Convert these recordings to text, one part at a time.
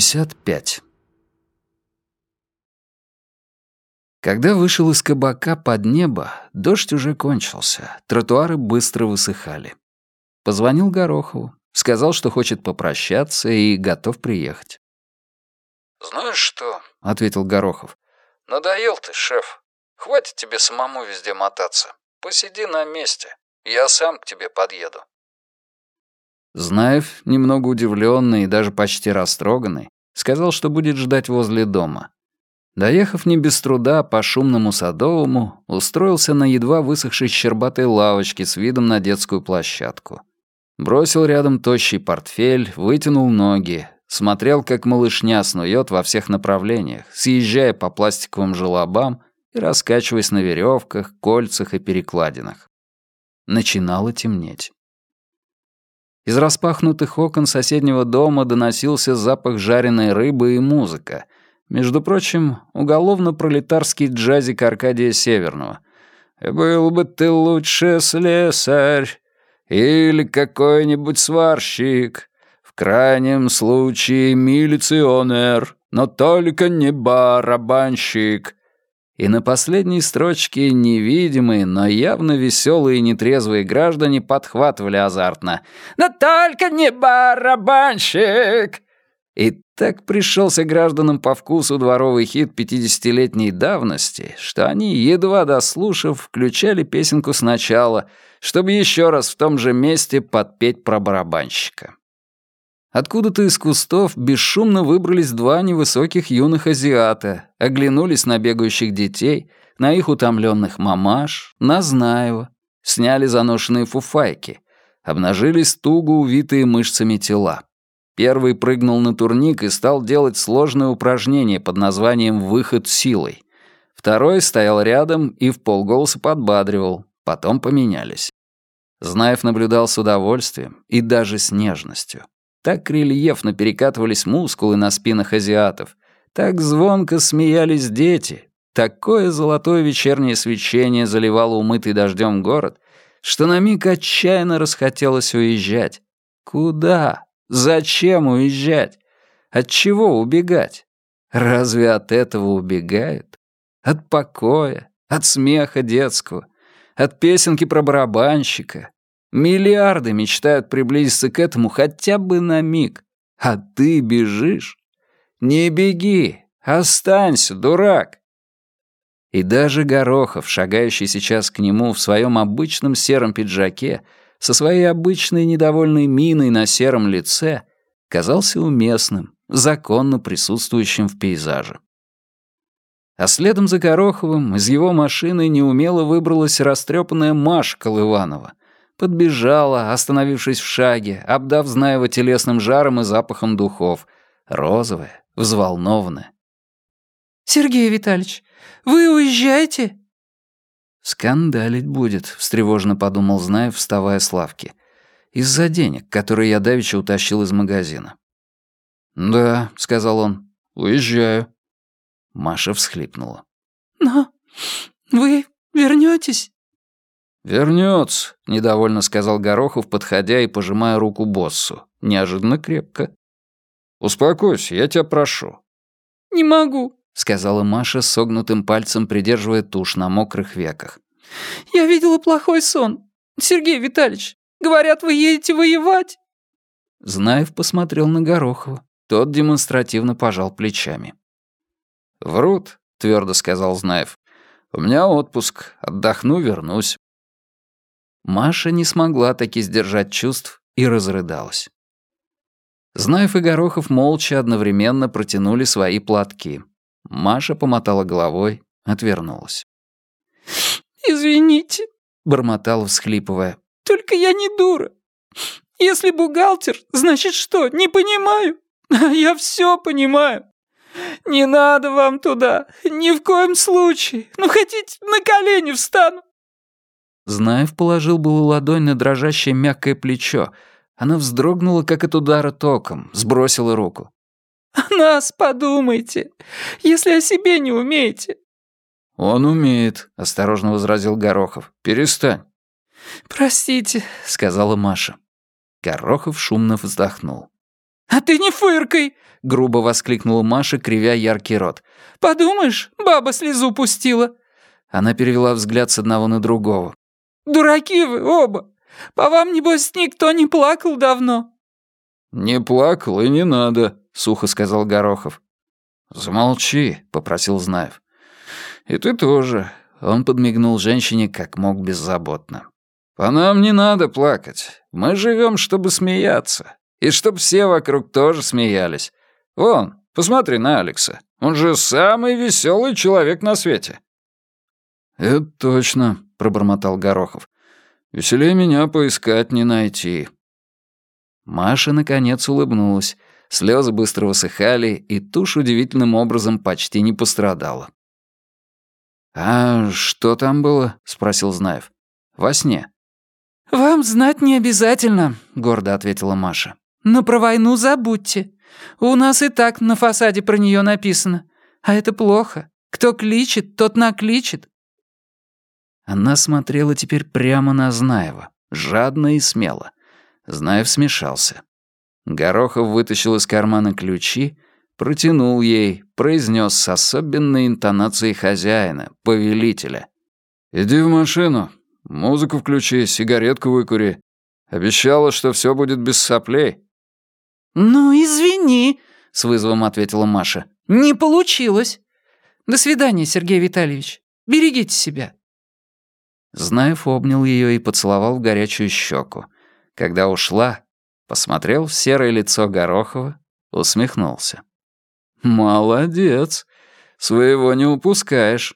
55. Когда вышел из кабака под небо, дождь уже кончился, тротуары быстро высыхали. Позвонил Горохову, сказал, что хочет попрощаться и готов приехать. «Знаешь что?» — ответил Горохов. «Надоел ты, шеф. Хватит тебе самому везде мотаться. Посиди на месте. Я сам к тебе подъеду». Знаев, немного удивленный и даже почти растроганный, сказал, что будет ждать возле дома. Доехав не без труда по шумному садовому, устроился на едва высохшей щербатой лавочке с видом на детскую площадку. Бросил рядом тощий портфель, вытянул ноги, смотрел, как малышня снует во всех направлениях, съезжая по пластиковым желобам и раскачиваясь на веревках, кольцах и перекладинах. Начинало темнеть. Из распахнутых окон соседнего дома доносился запах жареной рыбы и музыка. Между прочим, уголовно-пролетарский джазик Аркадия Северного. «Был бы ты лучше слесарь или какой-нибудь сварщик, в крайнем случае милиционер, но только не барабанщик». И на последней строчке невидимые, но явно веселые и нетрезвые граждане подхватывали азартно. «Но только не барабанщик!» И так пришелся гражданам по вкусу дворовый хит пятидесятилетней давности, что они, едва дослушав, включали песенку сначала, чтобы еще раз в том же месте подпеть про барабанщика. Откуда-то из кустов бесшумно выбрались два невысоких юных азиата, оглянулись на бегающих детей, на их утомленных мамаш, на Знаева, сняли заношенные фуфайки, обнажились туго увитые мышцами тела. Первый прыгнул на турник и стал делать сложное упражнение под названием «выход силой». Второй стоял рядом и в полголоса подбадривал, потом поменялись. Знаев наблюдал с удовольствием и даже с нежностью. Так рельефно перекатывались мускулы на спинах азиатов, так звонко смеялись дети, такое золотое вечернее свечение заливало умытый дождем город, что на миг отчаянно расхотелось уезжать. Куда? Зачем уезжать? От чего убегать? Разве от этого убегают? От покоя, от смеха детского, от песенки про барабанщика, Миллиарды мечтают приблизиться к этому хотя бы на миг. А ты бежишь? Не беги, останься, дурак. И даже Горохов, шагающий сейчас к нему в своем обычном сером пиджаке, со своей обычной недовольной миной на сером лице, казался уместным, законно присутствующим в пейзаже. А следом за Гороховым из его машины неумело выбралась растрепанная Маша Колыванова, Подбежала, остановившись в шаге, обдав Знаева телесным жаром и запахом духов. Розовая, взволнованная. «Сергей Витальевич, вы уезжаете?» «Скандалить будет», — встревоженно подумал Знаев, вставая с лавки. «Из-за денег, которые я давеча утащил из магазина». «Да», — сказал он, — «уезжаю». Маша всхлипнула. «Но вы вернетесь? «Вернется», — недовольно сказал Горохов, подходя и пожимая руку боссу. Неожиданно крепко. «Успокойся, я тебя прошу». «Не могу», — сказала Маша, согнутым пальцем придерживая тушь на мокрых веках. «Я видела плохой сон. Сергей Витальевич, говорят, вы едете воевать?» Знаев посмотрел на Горохова. Тот демонстративно пожал плечами. «Врут», — твердо сказал Знаев. «У меня отпуск. Отдохну, вернусь». Маша не смогла таки сдержать чувств и разрыдалась. Знаев и Горохов молча одновременно протянули свои платки. Маша помотала головой, отвернулась. «Извините», — бормотала, всхлипывая. «Только я не дура. Если бухгалтер, значит что, не понимаю? А я все понимаю. Не надо вам туда, ни в коем случае. Ну, хотите, на колени встану. Знаев положил было ладонь на дрожащее мягкое плечо. Она вздрогнула, как от удара током, сбросила руку. «О нас подумайте, если о себе не умеете». «Он умеет», — осторожно возразил Горохов. «Перестань». «Простите», — сказала Маша. Горохов шумно вздохнул. «А ты не фыркой!» — грубо воскликнула Маша, кривя яркий рот. «Подумаешь, баба слезу пустила!» Она перевела взгляд с одного на другого. «Дураки вы оба! По вам, небось, никто не плакал давно!» «Не плакал и не надо», — сухо сказал Горохов. «Замолчи», — попросил Знаев. «И ты тоже». Он подмигнул женщине как мог беззаботно. «По нам не надо плакать. Мы живем, чтобы смеяться. И чтобы все вокруг тоже смеялись. Вон, посмотри на Алекса. Он же самый веселый человек на свете». «Это точно», — пробормотал Горохов. «Веселее меня поискать не найти». Маша, наконец, улыбнулась. Слезы быстро высыхали, и тушь удивительным образом почти не пострадала. «А что там было?» — спросил Знаев. «Во сне». «Вам знать не обязательно», — гордо ответила Маша. «Но про войну забудьте. У нас и так на фасаде про нее написано. А это плохо. Кто кличет, тот накличет». Она смотрела теперь прямо на Знаева, жадно и смело. Знаев смешался. Горохов вытащил из кармана ключи, протянул ей, произнес с особенной интонацией хозяина, повелителя. «Иди в машину, музыку включи, сигаретку выкури. Обещала, что все будет без соплей». «Ну, извини», — с вызовом ответила Маша. «Не получилось. До свидания, Сергей Витальевич. Берегите себя». Знаев обнял ее и поцеловал в горячую щеку. Когда ушла, посмотрел в серое лицо Горохова, усмехнулся. «Молодец. Своего не упускаешь».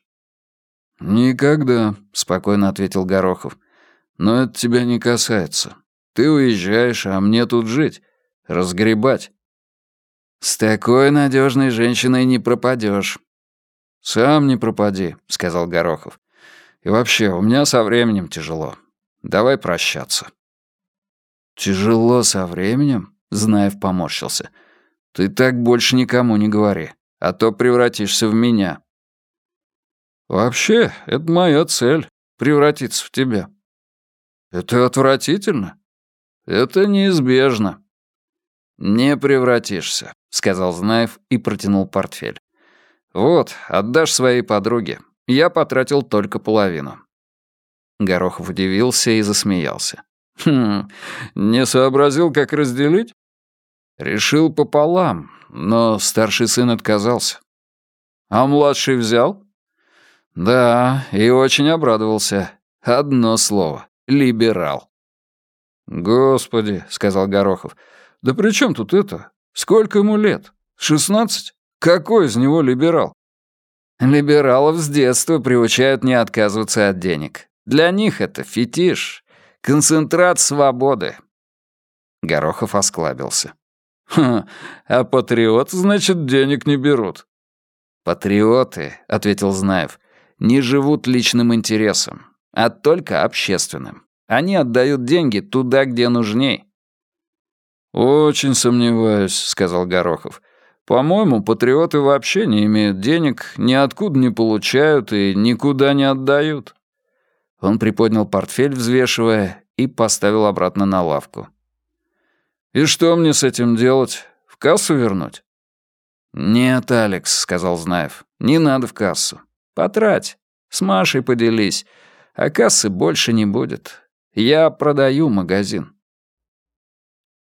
«Никогда», — спокойно ответил Горохов. «Но это тебя не касается. Ты уезжаешь, а мне тут жить, разгребать». «С такой надежной женщиной не пропадешь. «Сам не пропади», — сказал Горохов. «И вообще, у меня со временем тяжело. Давай прощаться». «Тяжело со временем?» — Знаев поморщился. «Ты так больше никому не говори, а то превратишься в меня». «Вообще, это моя цель — превратиться в тебя». «Это отвратительно?» «Это неизбежно». «Не превратишься», — сказал Знаев и протянул портфель. «Вот, отдашь своей подруге. Я потратил только половину». Горохов удивился и засмеялся. «Хм, не сообразил, как разделить?» «Решил пополам, но старший сын отказался». «А младший взял?» «Да, и очень обрадовался. Одно слово — либерал». «Господи», — сказал Горохов, — «да при чем тут это? Сколько ему лет? Шестнадцать? Какой из него либерал?» «Либералов с детства приучают не отказываться от денег. Для них это фетиш, Концентрат свободы». Горохов осклабился. «Ха, а патриот, значит, денег не берут». «Патриоты», — ответил Знаев, — «не живут личным интересом, а только общественным. Они отдают деньги туда, где нужней». «Очень сомневаюсь», — сказал Горохов. «По-моему, патриоты вообще не имеют денег, ниоткуда не получают и никуда не отдают». Он приподнял портфель, взвешивая, и поставил обратно на лавку. «И что мне с этим делать? В кассу вернуть?» «Нет, Алекс», — сказал Знаев, — «не надо в кассу. Потрать. С Машей поделись. А кассы больше не будет. Я продаю магазин».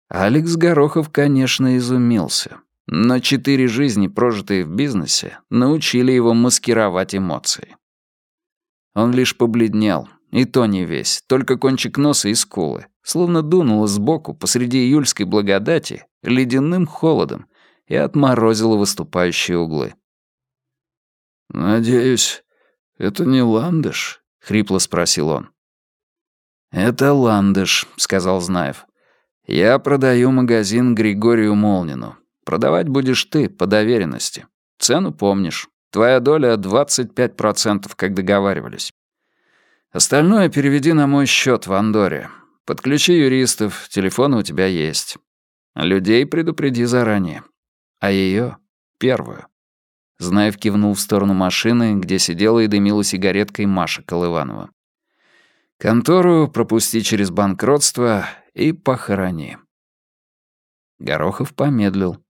Алекс Горохов, конечно, изумился. Но четыре жизни, прожитые в бизнесе, научили его маскировать эмоции. Он лишь побледнел, и то не весь, только кончик носа и скулы, словно дунуло сбоку посреди июльской благодати ледяным холодом и отморозило выступающие углы. «Надеюсь, это не ландыш?» — хрипло спросил он. «Это ландыш», — сказал Знаев. «Я продаю магазин Григорию Молнину. Продавать будешь ты, по доверенности. Цену помнишь. Твоя доля 25%, как договаривались. Остальное переведи на мой счет в Андоре. Подключи юристов, телефоны у тебя есть. Людей предупреди заранее. А ее первую. Знаев кивнул в сторону машины, где сидела и дымила сигареткой Маша Колыванова. Контору пропусти через банкротство и похорони. Горохов помедлил.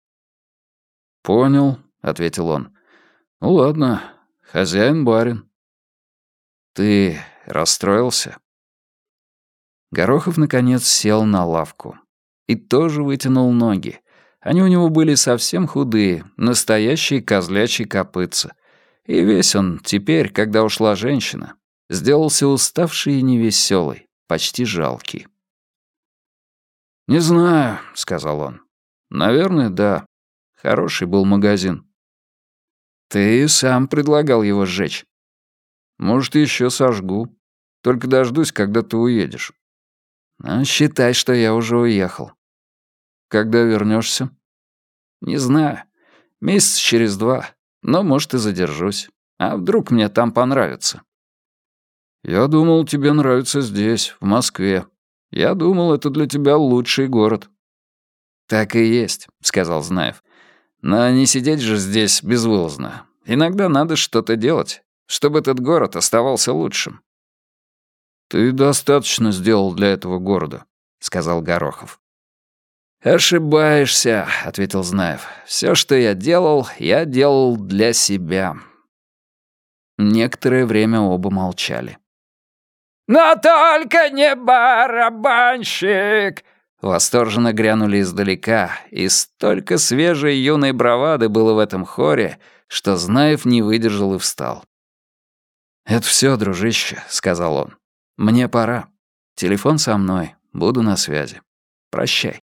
«Понял», — ответил он. «Ну ладно, хозяин-барин». «Ты расстроился?» Горохов, наконец, сел на лавку. И тоже вытянул ноги. Они у него были совсем худые, настоящие козлячьи копытца. И весь он теперь, когда ушла женщина, сделался уставший и невеселый, почти жалкий. «Не знаю», — сказал он. «Наверное, да. Хороший был магазин». «Ты сам предлагал его сжечь». «Может, еще сожгу. Только дождусь, когда ты уедешь». «Ну, считай, что я уже уехал». «Когда вернешься? «Не знаю. Месяц через два. Но, может, и задержусь. А вдруг мне там понравится?» «Я думал, тебе нравится здесь, в Москве. Я думал, это для тебя лучший город». «Так и есть», — сказал Знаев. «Но не сидеть же здесь безвылазно. Иногда надо что-то делать, чтобы этот город оставался лучшим». «Ты достаточно сделал для этого города», — сказал Горохов. «Ошибаешься», — ответил Знаев. «Все, что я делал, я делал для себя». Некоторое время оба молчали. «Но только не барабанщик!» Восторженно грянули издалека, и столько свежей юной бравады было в этом хоре, что Знаев не выдержал и встал. «Это все, дружище», — сказал он. «Мне пора. Телефон со мной, буду на связи. Прощай».